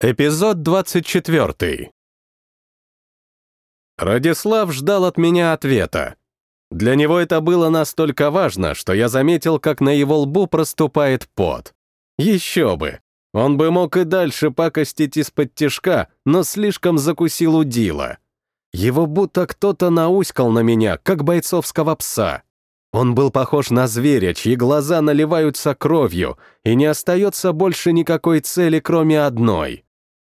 Эпизод 24. Радислав ждал от меня ответа. Для него это было настолько важно, что я заметил, как на его лбу проступает пот. Еще бы. Он бы мог и дальше пакостить из-под тишка, но слишком закусил удила. Его будто кто-то науськал на меня, как бойцовского пса. Он был похож на зверя, чьи глаза наливаются кровью, и не остается больше никакой цели, кроме одной —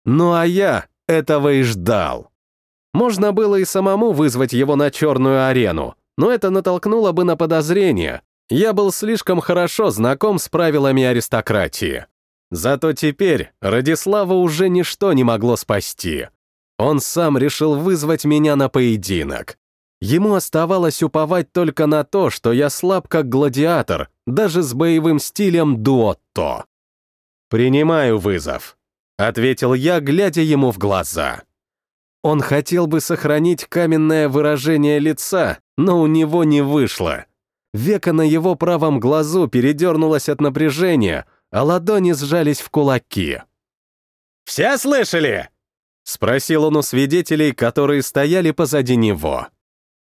ну а я этого и ждал. Можно было и самому вызвать его на черную арену, но это натолкнуло бы на подозрение. Я был слишком хорошо знаком с правилами аристократии. Зато теперь Радислава уже ничто не могло спасти. Он сам решил вызвать меня на поединок. Ему оставалось уповать только на то, что я слаб как гладиатор, даже с боевым стилем дуотто. Принимаю вызов. — ответил я, глядя ему в глаза. Он хотел бы сохранить каменное выражение лица, но у него не вышло. Века на его правом глазу передернулось от напряжения, а ладони сжались в кулаки. «Все слышали?» — спросил он у свидетелей, которые стояли позади него.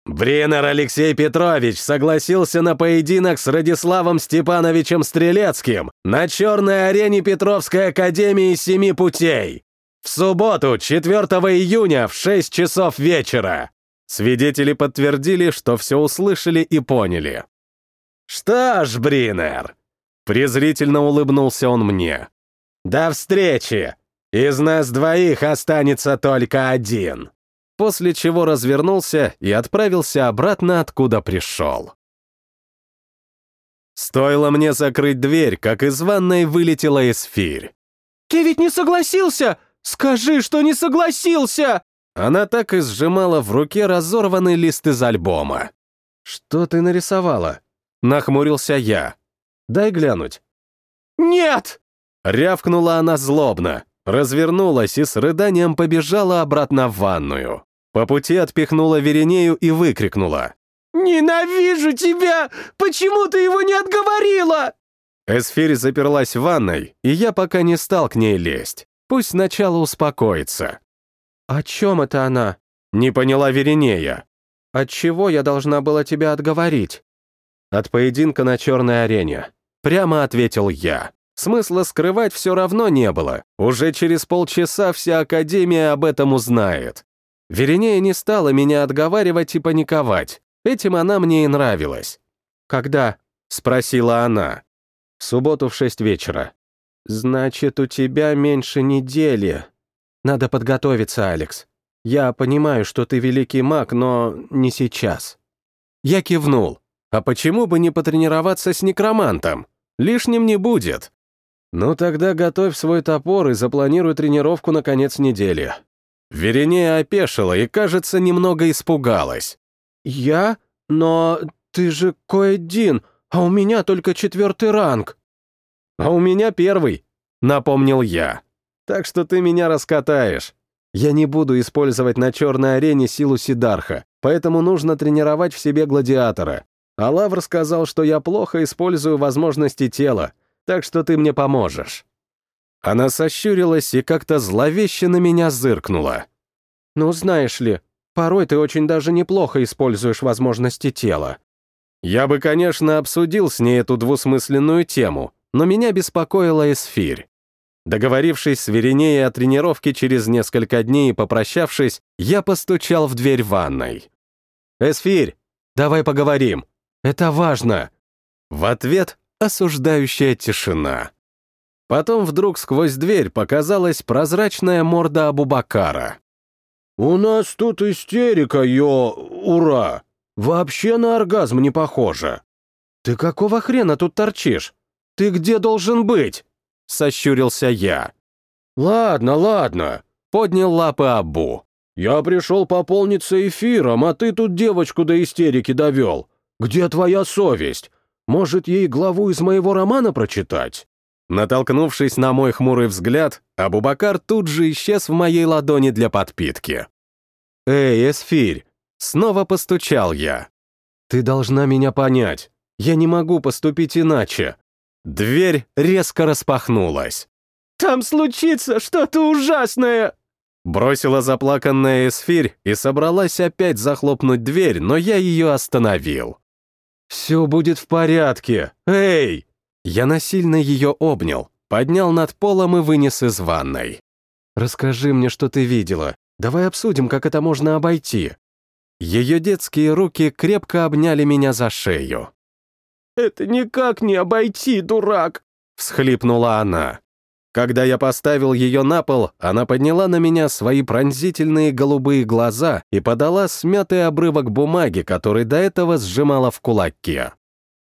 Бринер Алексей Петрович согласился на поединок с Радиславом Степановичем Стрелецким на черной арене Петровской академии Семи Путей. В субботу, 4 июня в 6 часов вечера. Свидетели подтвердили, что все услышали и поняли. «Что ж, Бринер», — презрительно улыбнулся он мне, — «до встречи! Из нас двоих останется только один» после чего развернулся и отправился обратно, откуда пришел. Стоило мне закрыть дверь, как из ванной вылетела эсфирь. «Ты ведь не согласился! Скажи, что не согласился!» Она так и сжимала в руке разорванный лист из альбома. «Что ты нарисовала?» — нахмурился я. «Дай глянуть». «Нет!» — рявкнула она злобно, развернулась и с рыданием побежала обратно в ванную. По пути отпихнула Веренею и выкрикнула. «Ненавижу тебя! Почему ты его не отговорила?» Эсфирь заперлась в ванной, и я пока не стал к ней лезть. Пусть сначала успокоится. «О чем это она?» — не поняла Веренея. «От чего я должна была тебя отговорить?» «От поединка на черной арене», — прямо ответил я. Смысла скрывать все равно не было. Уже через полчаса вся Академия об этом узнает. Веренея не стала меня отговаривать и паниковать. Этим она мне и нравилась. «Когда?» — спросила она. «В субботу в шесть вечера». «Значит, у тебя меньше недели. Надо подготовиться, Алекс. Я понимаю, что ты великий маг, но не сейчас». Я кивнул. «А почему бы не потренироваться с некромантом? Лишним не будет». «Ну тогда готовь свой топор и запланируй тренировку на конец недели. Веренея опешила и, кажется, немного испугалась. «Я? Но ты же Коэдин, а у меня только четвертый ранг». «А у меня первый», — напомнил я. «Так что ты меня раскатаешь. Я не буду использовать на черной арене силу Сидарха, поэтому нужно тренировать в себе гладиатора. А Лавр сказал, что я плохо использую возможности тела, так что ты мне поможешь». Она сощурилась и как-то зловеще на меня зыркнула. «Ну, знаешь ли, порой ты очень даже неплохо используешь возможности тела». Я бы, конечно, обсудил с ней эту двусмысленную тему, но меня беспокоила эсфирь. Договорившись с Веринеей о тренировке через несколько дней и попрощавшись, я постучал в дверь ванной. «Эсфирь, давай поговорим. Это важно». В ответ осуждающая тишина. Потом вдруг сквозь дверь показалась прозрачная морда Абубакара. «У нас тут истерика, ё... ура! Вообще на оргазм не похоже!» «Ты какого хрена тут торчишь? Ты где должен быть?» — сощурился я. «Ладно, ладно», — поднял лапы Абу. «Я пришел пополниться эфиром, а ты тут девочку до истерики довел. Где твоя совесть? Может, ей главу из моего романа прочитать?» Натолкнувшись на мой хмурый взгляд, Абубакар тут же исчез в моей ладони для подпитки. «Эй, Эсфирь!» Снова постучал я. «Ты должна меня понять. Я не могу поступить иначе». Дверь резко распахнулась. Там случится что-то ужасное!» Бросила заплаканная эсфирь и собралась опять захлопнуть дверь, но я ее остановил. «Все будет в порядке! Эй!» Я насильно ее обнял, поднял над полом и вынес из ванной. «Расскажи мне, что ты видела. Давай обсудим, как это можно обойти». Ее детские руки крепко обняли меня за шею. «Это никак не обойти, дурак!» — всхлипнула она. Когда я поставил ее на пол, она подняла на меня свои пронзительные голубые глаза и подала смятый обрывок бумаги, который до этого сжимала в кулаке.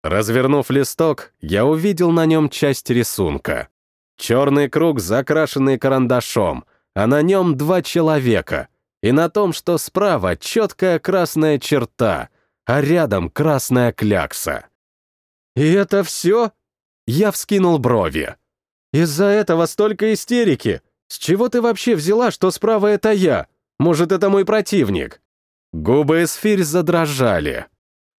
Развернув листок, я увидел на нем часть рисунка. Черный круг, закрашенный карандашом, а на нем два человека. И на том, что справа четкая красная черта, а рядом красная клякса. «И это все?» Я вскинул брови. «Из-за этого столько истерики! С чего ты вообще взяла, что справа это я? Может, это мой противник?» Губы Эсфирь задрожали.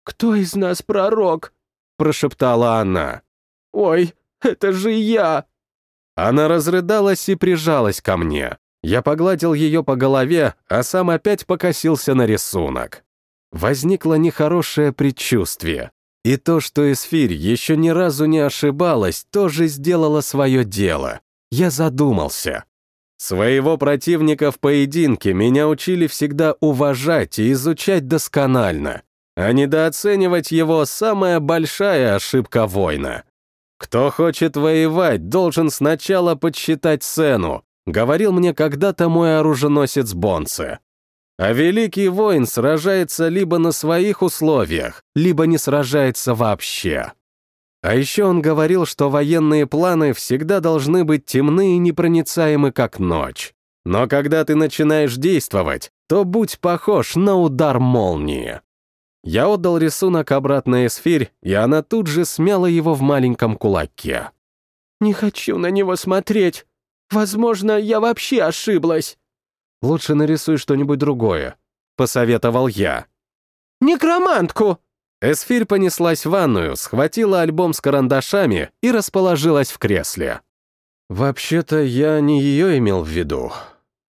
«Кто из нас пророк?» — прошептала она. «Ой, это же я!» Она разрыдалась и прижалась ко мне. Я погладил ее по голове, а сам опять покосился на рисунок. Возникло нехорошее предчувствие. И то, что Эсфирь еще ни разу не ошибалась, тоже сделала свое дело. Я задумался. Своего противника в поединке меня учили всегда уважать и изучать досконально, а недооценивать его — самая большая ошибка воина. Кто хочет воевать, должен сначала подсчитать цену, говорил мне когда-то мой оруженосец Бонце. А великий воин сражается либо на своих условиях, либо не сражается вообще. А еще он говорил, что военные планы всегда должны быть темны и непроницаемы, как ночь. Но когда ты начинаешь действовать, то будь похож на удар молнии. Я отдал рисунок обратно эсфирь, и она тут же смяла его в маленьком кулаке. «Не хочу на него смотреть. Возможно, я вообще ошиблась». Лучше нарисуй что-нибудь другое», — посоветовал я. «Некромантку!» Эсфирь понеслась в ванную, схватила альбом с карандашами и расположилась в кресле. «Вообще-то я не ее имел в виду».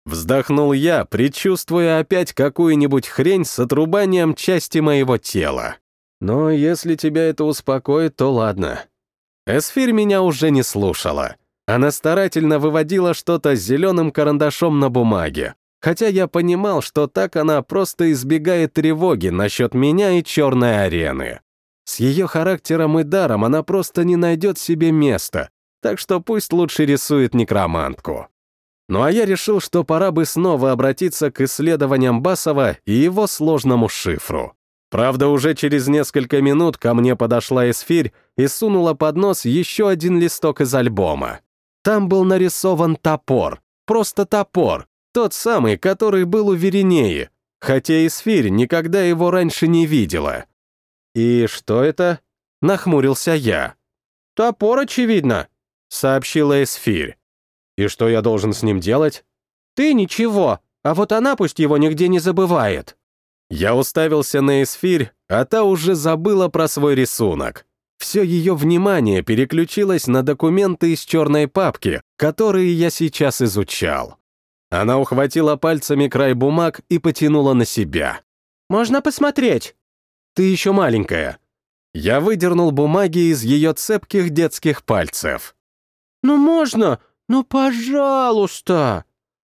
Вздохнул я, предчувствуя опять какую-нибудь хрень с отрубанием части моего тела. «Но если тебя это успокоит, то ладно». Эсфирь меня уже не слушала. Она старательно выводила что-то зеленым карандашом на бумаге, хотя я понимал, что так она просто избегает тревоги насчет меня и черной арены. С ее характером и даром она просто не найдет себе места, так что пусть лучше рисует некромантку. Ну а я решил, что пора бы снова обратиться к исследованиям Басова и его сложному шифру. Правда, уже через несколько минут ко мне подошла Эсфирь и сунула под нос еще один листок из альбома. Там был нарисован топор, просто топор, тот самый, который был у Веринеи, хотя Исфирь никогда его раньше не видела. «И что это?» — нахмурился я. «Топор, очевидно», — сообщила Эсфирь. «И что я должен с ним делать?» «Ты ничего, а вот она пусть его нигде не забывает». Я уставился на Эсфирь, а та уже забыла про свой рисунок. Все ее внимание переключилось на документы из черной папки, которые я сейчас изучал. Она ухватила пальцами край бумаг и потянула на себя. «Можно посмотреть?» «Ты еще маленькая». Я выдернул бумаги из ее цепких детских пальцев. «Ну можно? Ну, пожалуйста!»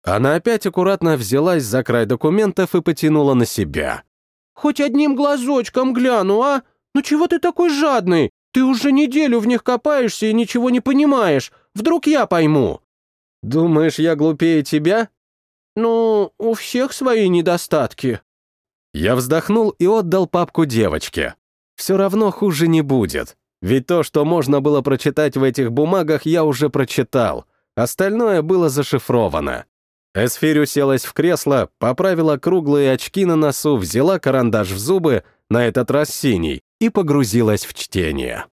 Она опять аккуратно взялась за край документов и потянула на себя. «Хоть одним глазочком гляну, а? Ну чего ты такой жадный? Ты уже неделю в них копаешься и ничего не понимаешь. Вдруг я пойму?» «Думаешь, я глупее тебя?» «Ну, у всех свои недостатки». Я вздохнул и отдал папку девочке. Все равно хуже не будет. Ведь то, что можно было прочитать в этих бумагах, я уже прочитал. Остальное было зашифровано. Эсфирь уселась в кресло, поправила круглые очки на носу, взяла карандаш в зубы, на этот раз синий, и погрузилась в чтение.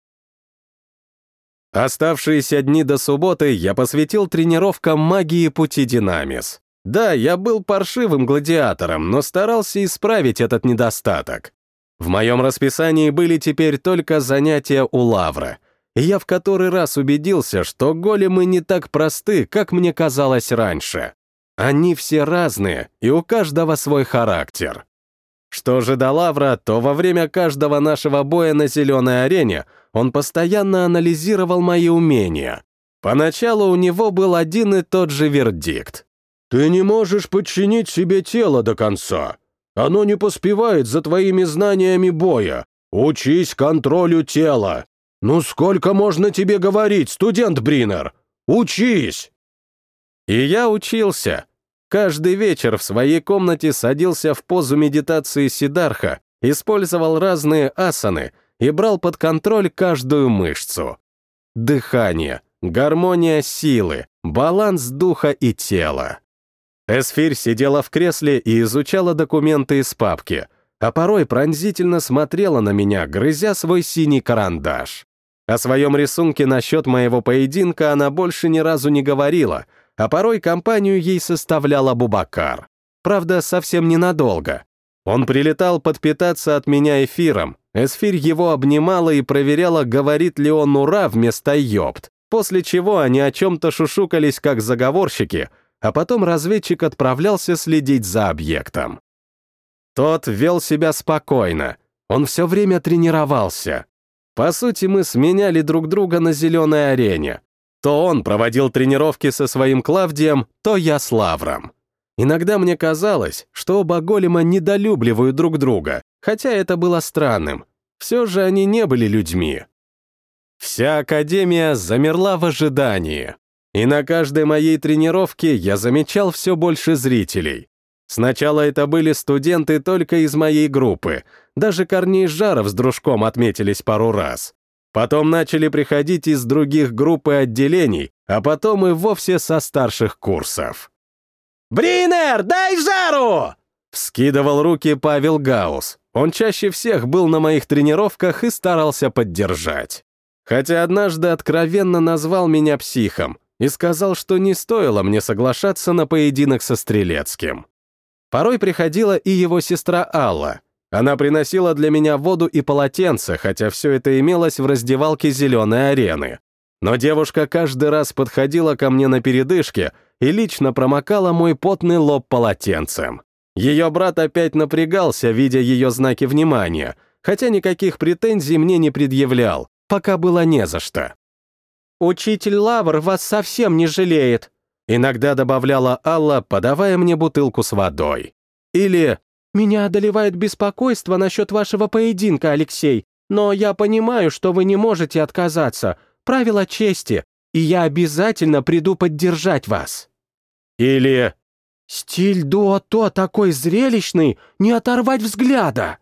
Оставшиеся дни до субботы я посвятил тренировкам магии пути Динамис. Да, я был паршивым гладиатором, но старался исправить этот недостаток. В моем расписании были теперь только занятия у Лавры. И я в который раз убедился, что големы не так просты, как мне казалось раньше. Они все разные, и у каждого свой характер. Что же до Лавра, то во время каждого нашего боя на зеленой арене он постоянно анализировал мои умения. Поначалу у него был один и тот же вердикт. «Ты не можешь подчинить себе тело до конца. Оно не поспевает за твоими знаниями боя. Учись контролю тела. Ну сколько можно тебе говорить, студент Бринер? Учись!» И я учился. Каждый вечер в своей комнате садился в позу медитации Сидарха, использовал разные асаны и брал под контроль каждую мышцу. Дыхание, гармония силы, баланс духа и тела. Эсфирь сидела в кресле и изучала документы из папки, а порой пронзительно смотрела на меня, грызя свой синий карандаш. О своем рисунке насчет моего поединка она больше ни разу не говорила, а порой компанию ей составлял Абубакар. Правда, совсем ненадолго. Он прилетал подпитаться от меня эфиром, Эсфирь его обнимала и проверяла, говорит ли он «ура» вместо «ёпт», после чего они о чем-то шушукались как заговорщики, а потом разведчик отправлялся следить за объектом. Тот вел себя спокойно, он все время тренировался. По сути, мы сменяли друг друга на зеленой арене. То он проводил тренировки со своим Клавдием, то я с Лавром. Иногда мне казалось, что оба голема недолюбливают друг друга, хотя это было странным. Все же они не были людьми. Вся Академия замерла в ожидании. И на каждой моей тренировке я замечал все больше зрителей. Сначала это были студенты только из моей группы, даже Корней Жаров с дружком отметились пару раз. Потом начали приходить из других групп и отделений, а потом и вовсе со старших курсов. «Бринер, дай жару!» Вскидывал руки Павел Гаус. Он чаще всех был на моих тренировках и старался поддержать. Хотя однажды откровенно назвал меня психом и сказал, что не стоило мне соглашаться на поединок со Стрелецким. Порой приходила и его сестра Алла. Она приносила для меня воду и полотенце, хотя все это имелось в раздевалке зеленой арены. Но девушка каждый раз подходила ко мне на передышке и лично промокала мой потный лоб полотенцем. Ее брат опять напрягался, видя ее знаки внимания, хотя никаких претензий мне не предъявлял, пока было не за что. «Учитель Лавр вас совсем не жалеет», иногда добавляла Алла, подавая мне бутылку с водой. Или «Меня одолевает беспокойство насчет вашего поединка, Алексей, но я понимаю, что вы не можете отказаться. Правила чести, и я обязательно приду поддержать вас». Или Стиль дуото такой зрелищный, не оторвать взгляда.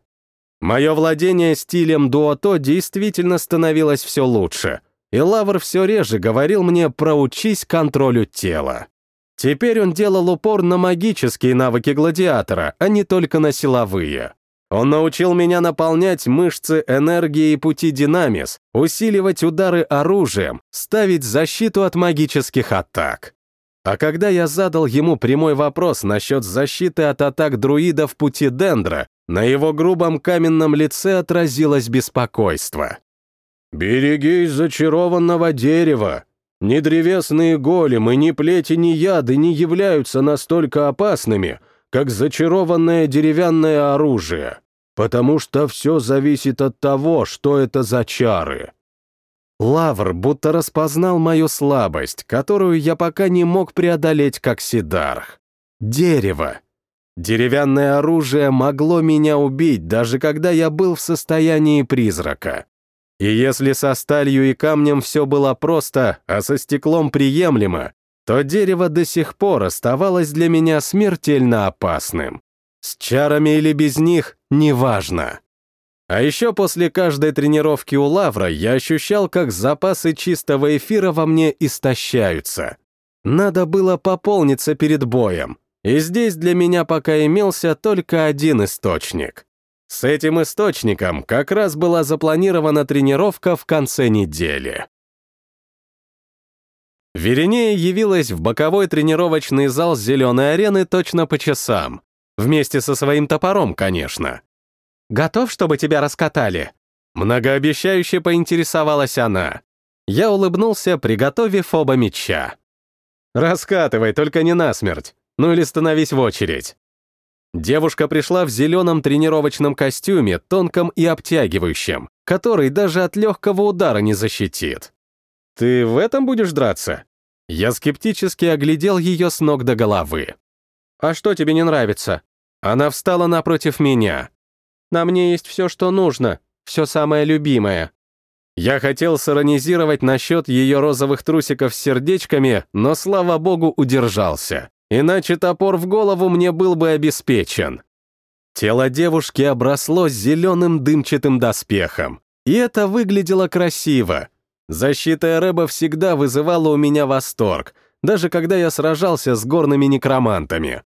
Мое владение стилем дуото действительно становилось все лучше, и Лавр все реже говорил мне «проучись контролю тела». Теперь он делал упор на магические навыки гладиатора, а не только на силовые. Он научил меня наполнять мышцы энергией пути динамис, усиливать удары оружием, ставить защиту от магических атак. А когда я задал ему прямой вопрос насчет защиты от атак друидов пути Дендра, на его грубом каменном лице отразилось беспокойство. «Берегись зачарованного дерева. Ни древесные големы, ни плети, ни яды не являются настолько опасными, как зачарованное деревянное оружие, потому что все зависит от того, что это за чары». Лавр будто распознал мою слабость, которую я пока не мог преодолеть как Сидарх. Дерево. Деревянное оружие могло меня убить, даже когда я был в состоянии призрака. И если со сталью и камнем все было просто, а со стеклом приемлемо, то дерево до сих пор оставалось для меня смертельно опасным. С чарами или без них — неважно. А еще после каждой тренировки у Лавра я ощущал, как запасы чистого эфира во мне истощаются. Надо было пополниться перед боем, и здесь для меня пока имелся только один источник. С этим источником как раз была запланирована тренировка в конце недели. Веренея явилась в боковой тренировочный зал зеленой арены точно по часам. Вместе со своим топором, конечно. Готов, чтобы тебя раскатали?» Многообещающе поинтересовалась она. Я улыбнулся, приготовив оба меча. «Раскатывай, только не насмерть. Ну или становись в очередь». Девушка пришла в зеленом тренировочном костюме, тонком и обтягивающем, который даже от легкого удара не защитит. «Ты в этом будешь драться?» Я скептически оглядел ее с ног до головы. «А что тебе не нравится?» Она встала напротив меня. «На мне есть все, что нужно, все самое любимое». Я хотел сиронизировать насчет ее розовых трусиков с сердечками, но, слава богу, удержался. Иначе топор в голову мне был бы обеспечен. Тело девушки обросло зеленым дымчатым доспехом. И это выглядело красиво. Защита Эреба всегда вызывала у меня восторг, даже когда я сражался с горными некромантами.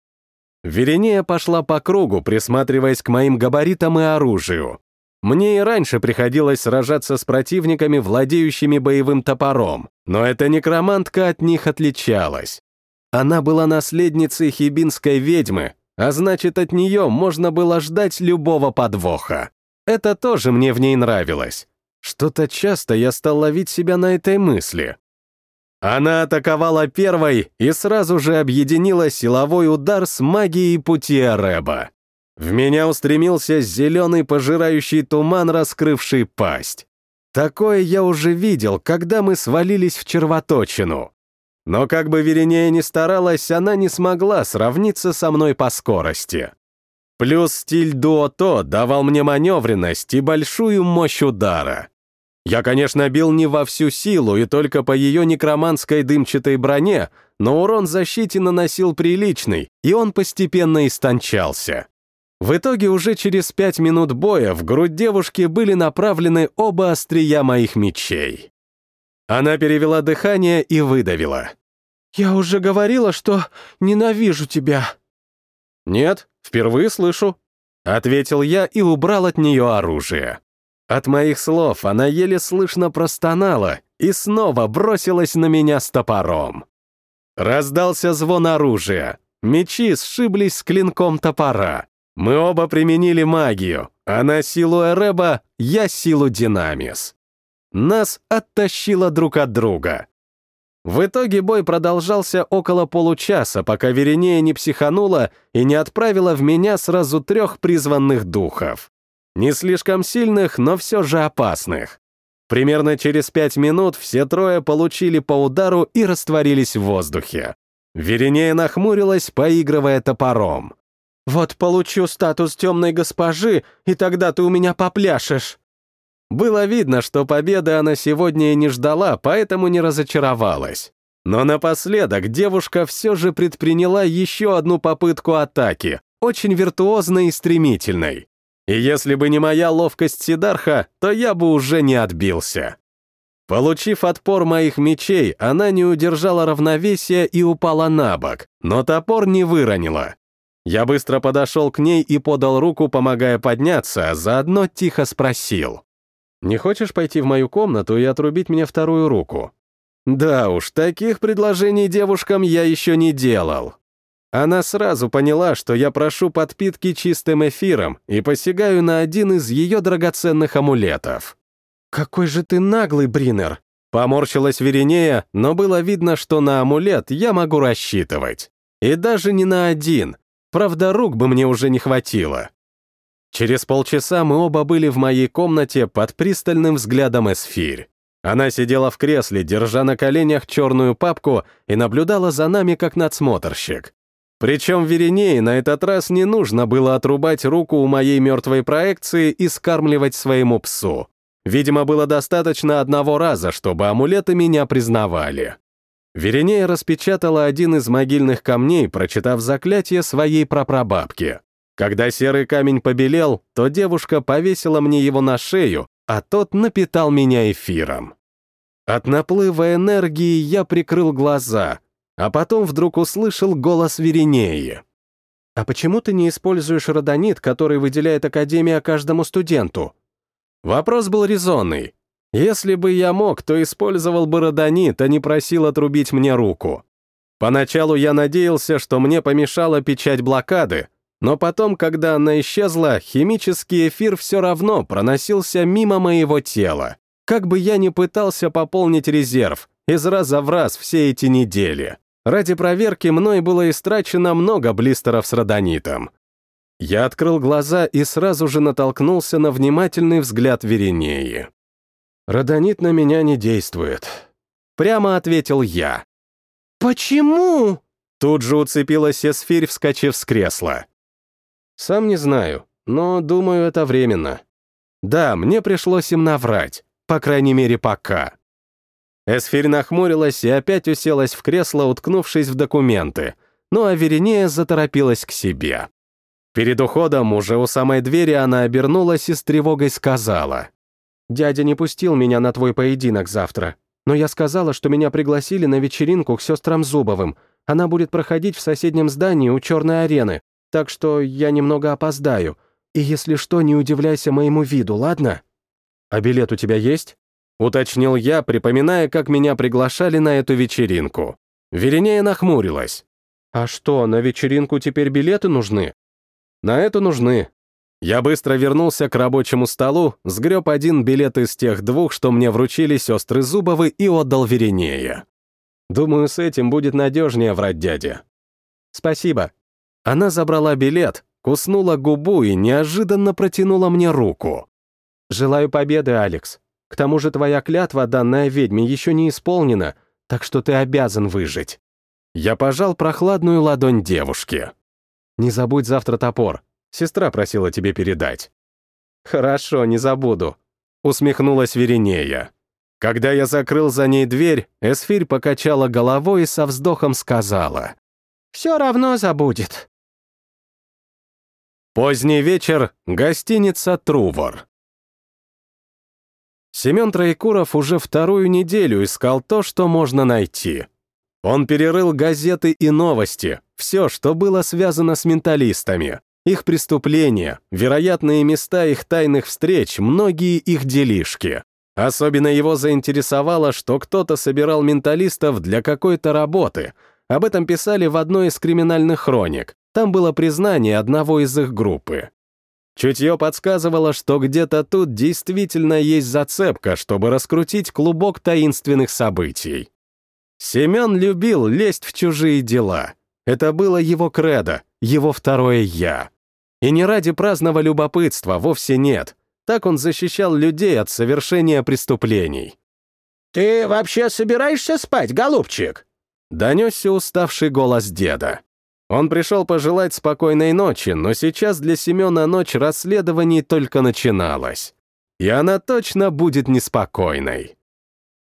Веренея пошла по кругу, присматриваясь к моим габаритам и оружию. Мне и раньше приходилось сражаться с противниками, владеющими боевым топором, но эта некромантка от них отличалась. Она была наследницей хибинской ведьмы, а значит, от нее можно было ждать любого подвоха. Это тоже мне в ней нравилось. Что-то часто я стал ловить себя на этой мысли. Она атаковала первой и сразу же объединила силовой удар с магией пути Ареба. В меня устремился зеленый пожирающий туман, раскрывший пасть. Такое я уже видел, когда мы свалились в червоточину. Но как бы Веринея ни старалась, она не смогла сравниться со мной по скорости. Плюс стиль дуото давал мне маневренность и большую мощь удара. Я, конечно, бил не во всю силу и только по ее некроманской дымчатой броне, но урон защите наносил приличный, и он постепенно истончался. В итоге уже через пять минут боя в грудь девушки были направлены оба острия моих мечей. Она перевела дыхание и выдавила. «Я уже говорила, что ненавижу тебя». «Нет, впервые слышу», — ответил я и убрал от нее оружие. От моих слов она еле слышно простонала и снова бросилась на меня с топором. Раздался звон оружия. Мечи сшиблись с клинком топора. Мы оба применили магию. Она силу Эреба, я силу Динамис. Нас оттащило друг от друга. В итоге бой продолжался около получаса, пока Веринея не психанула и не отправила в меня сразу трех призванных духов. Не слишком сильных, но все же опасных. Примерно через пять минут все трое получили по удару и растворились в воздухе. Веринея нахмурилась, поигрывая топором. «Вот получу статус темной госпожи, и тогда ты у меня попляшешь». Было видно, что победы она сегодня и не ждала, поэтому не разочаровалась. Но напоследок девушка все же предприняла еще одну попытку атаки, очень виртуозной и стремительной. И если бы не моя ловкость Сидарха, то я бы уже не отбился. Получив отпор моих мечей, она не удержала равновесия и упала на бок, но топор не выронила. Я быстро подошел к ней и подал руку, помогая подняться, а заодно тихо спросил. Не хочешь пойти в мою комнату и отрубить мне вторую руку? Да уж, таких предложений девушкам я еще не делал. Она сразу поняла, что я прошу подпитки чистым эфиром и посягаю на один из ее драгоценных амулетов. «Какой же ты наглый, Бринер!» Поморщилась Веринея, но было видно, что на амулет я могу рассчитывать. И даже не на один. Правда, рук бы мне уже не хватило. Через полчаса мы оба были в моей комнате под пристальным взглядом Эсфирь. Она сидела в кресле, держа на коленях черную папку и наблюдала за нами как надсмотрщик. Причем Веренее на этот раз не нужно было отрубать руку у моей мертвой проекции и скармливать своему псу. Видимо, было достаточно одного раза, чтобы амулеты меня признавали. Веренея распечатала один из могильных камней, прочитав заклятие своей прапрабабки. Когда серый камень побелел, то девушка повесила мне его на шею, а тот напитал меня эфиром. От наплыва энергии я прикрыл глаза, а потом вдруг услышал голос Веринеи. «А почему ты не используешь родонит, который выделяет Академия каждому студенту?» Вопрос был резонный. Если бы я мог, то использовал бы родонит, а не просил отрубить мне руку. Поначалу я надеялся, что мне помешала печать блокады, но потом, когда она исчезла, химический эфир все равно проносился мимо моего тела. Как бы я ни пытался пополнить резерв, из раза в раз все эти недели. Ради проверки мной было истрачено много блистеров с родонитом. Я открыл глаза и сразу же натолкнулся на внимательный взгляд Веринеи. «Родонит на меня не действует», — прямо ответил я. «Почему?» Тут же уцепилась Эсфирь, вскочив с кресла. «Сам не знаю, но, думаю, это временно». Да, мне пришлось им наврать, по крайней мере, пока. Эсфирь нахмурилась и опять уселась в кресло, уткнувшись в документы, ну а Веринея заторопилась к себе. Перед уходом уже у самой двери она обернулась и с тревогой сказала. «Дядя не пустил меня на твой поединок завтра, но я сказала, что меня пригласили на вечеринку к сестрам Зубовым. Она будет проходить в соседнем здании у Черной арены, так что я немного опоздаю. И если что, не удивляйся моему виду, ладно?» «А билет у тебя есть?» — уточнил я, припоминая, как меня приглашали на эту вечеринку. Веренея нахмурилась. «А что, на вечеринку теперь билеты нужны?» На это нужны. Я быстро вернулся к рабочему столу, сгреб один билет из тех двух, что мне вручили сестры Зубовы, и отдал Веренее. Думаю, с этим будет надежнее врать дяде. Спасибо. Она забрала билет, куснула губу и неожиданно протянула мне руку. «Желаю победы, Алекс. К тому же твоя клятва, данная ведьме, еще не исполнена, так что ты обязан выжить». Я пожал прохладную ладонь девушки. Не забудь завтра топор. Сестра просила тебе передать». «Хорошо, не забуду», — усмехнулась Веринея. Когда я закрыл за ней дверь, Эсфирь покачала головой и со вздохом сказала. «Все равно забудет». Поздний вечер, гостиница «Трувор». Семен Троекуров уже вторую неделю искал то, что можно найти. Он перерыл газеты и новости, все, что было связано с менталистами, их преступления, вероятные места их тайных встреч, многие их делишки. Особенно его заинтересовало, что кто-то собирал менталистов для какой-то работы. Об этом писали в одной из криминальных хроник. Там было признание одного из их группы. Чутье подсказывало, что где-то тут действительно есть зацепка, чтобы раскрутить клубок таинственных событий. Семен любил лезть в чужие дела. Это было его кредо, его второе «я». И не ради праздного любопытства, вовсе нет. Так он защищал людей от совершения преступлений. «Ты вообще собираешься спать, голубчик?» Донесся уставший голос деда. Он пришел пожелать спокойной ночи, но сейчас для Семена ночь расследований только начиналась. И она точно будет неспокойной.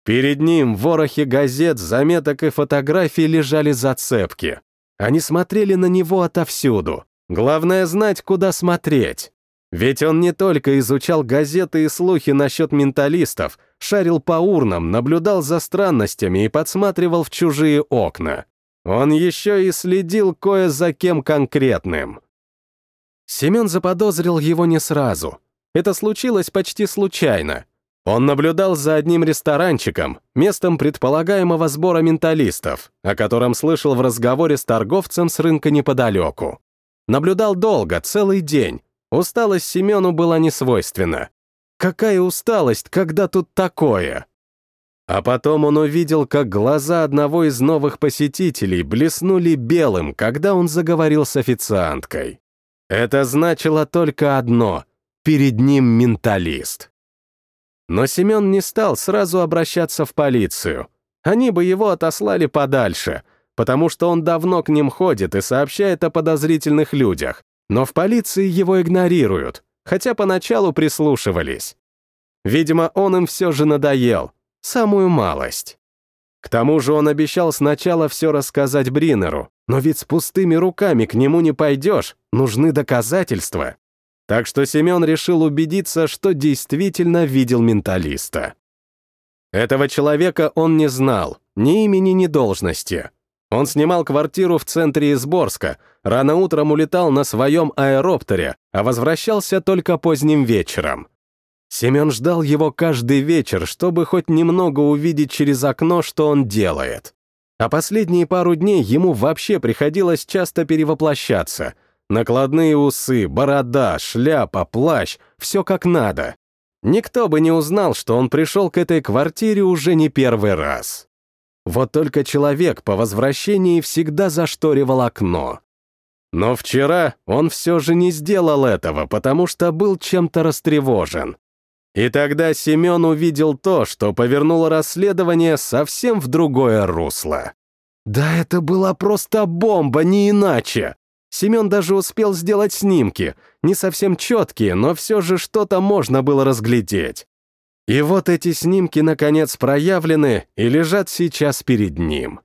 Перед ним в ворохе газет, заметок и фотографий лежали зацепки. Они смотрели на него отовсюду. Главное знать, куда смотреть. Ведь он не только изучал газеты и слухи насчет менталистов, шарил по урнам, наблюдал за странностями и подсматривал в чужие окна. Он еще и следил кое за кем конкретным. Семен заподозрил его не сразу. Это случилось почти случайно. Он наблюдал за одним ресторанчиком, местом предполагаемого сбора менталистов, о котором слышал в разговоре с торговцем с рынка неподалеку. Наблюдал долго, целый день. Усталость Семену была несвойственна. Какая усталость, когда тут такое? А потом он увидел, как глаза одного из новых посетителей блеснули белым, когда он заговорил с официанткой. Это значило только одно — перед ним менталист. Но Семен не стал сразу обращаться в полицию. Они бы его отослали подальше, потому что он давно к ним ходит и сообщает о подозрительных людях. Но в полиции его игнорируют, хотя поначалу прислушивались. Видимо, он им все же надоел, самую малость. К тому же он обещал сначала все рассказать Бринеру, но ведь с пустыми руками к нему не пойдешь, нужны доказательства. Так что Семен решил убедиться, что действительно видел менталиста. Этого человека он не знал, ни имени, ни должности. Он снимал квартиру в центре Изборска, рано утром улетал на своем аэроптере, а возвращался только поздним вечером. Семен ждал его каждый вечер, чтобы хоть немного увидеть через окно, что он делает. А последние пару дней ему вообще приходилось часто перевоплощаться — Накладные усы, борода, шляпа, плащ — все как надо. никто бы не узнал, что он пришел к этой квартире уже не первый раз. Вот только человек по возвращении всегда зашторивал окно. Но вчера он все же не сделал этого, потому что был чем-то растревожен. И тогда Семен увидел то, что повернуло расследование совсем в другое русло. Да это была просто бомба, не иначе. Семен даже успел сделать снимки, не совсем четкие, но все же что-то можно было разглядеть. И вот эти снимки, наконец, проявлены и лежат сейчас перед ним.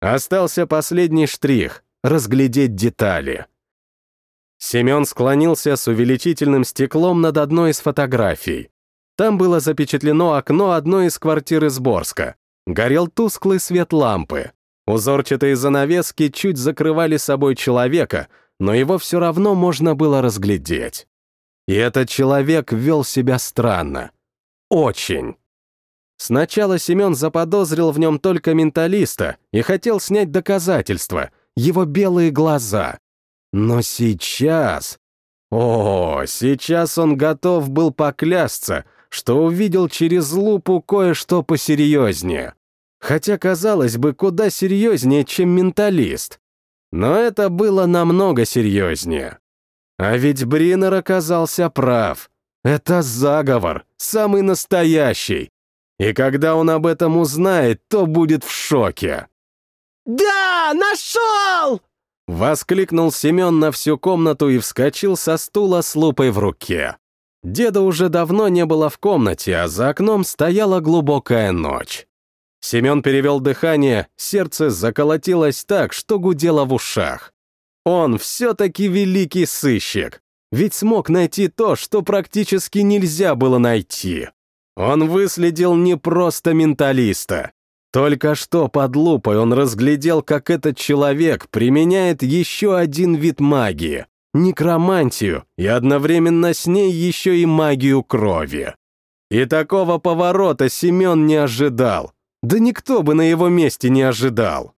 Остался последний штрих — разглядеть детали. Семен склонился с увеличительным стеклом над одной из фотографий. Там было запечатлено окно одной из квартир из Борска. Горел тусклый свет лампы. Узорчатые занавески чуть закрывали собой человека, но его все равно можно было разглядеть. И этот человек вел себя странно. Очень. Сначала Семен заподозрил в нем только менталиста и хотел снять доказательства, его белые глаза. Но сейчас... О, сейчас он готов был поклясться, что увидел через лупу кое-что посерьезнее. Хотя, казалось бы, куда серьезнее, чем менталист. Но это было намного серьезнее. А ведь Бринер оказался прав. Это заговор, самый настоящий. И когда он об этом узнает, то будет в шоке. «Да, нашел!» Воскликнул Семен на всю комнату и вскочил со стула с лупой в руке. Деда уже давно не было в комнате, а за окном стояла глубокая ночь. Семен перевел дыхание, сердце заколотилось так, что гудело в ушах. Он все-таки великий сыщик. Ведь смог найти то, что практически нельзя было найти. Он выследил не просто менталиста. Только что под лупой он разглядел, как этот человек применяет еще один вид магии — некромантию, и одновременно с ней еще и магию крови. И такого поворота Семен не ожидал. Да никто бы на его месте не ожидал.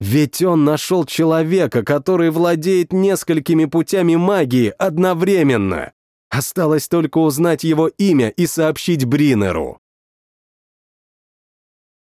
Ведь он нашел человека, который владеет несколькими путями магии одновременно. Осталось только узнать его имя и сообщить Бринеру.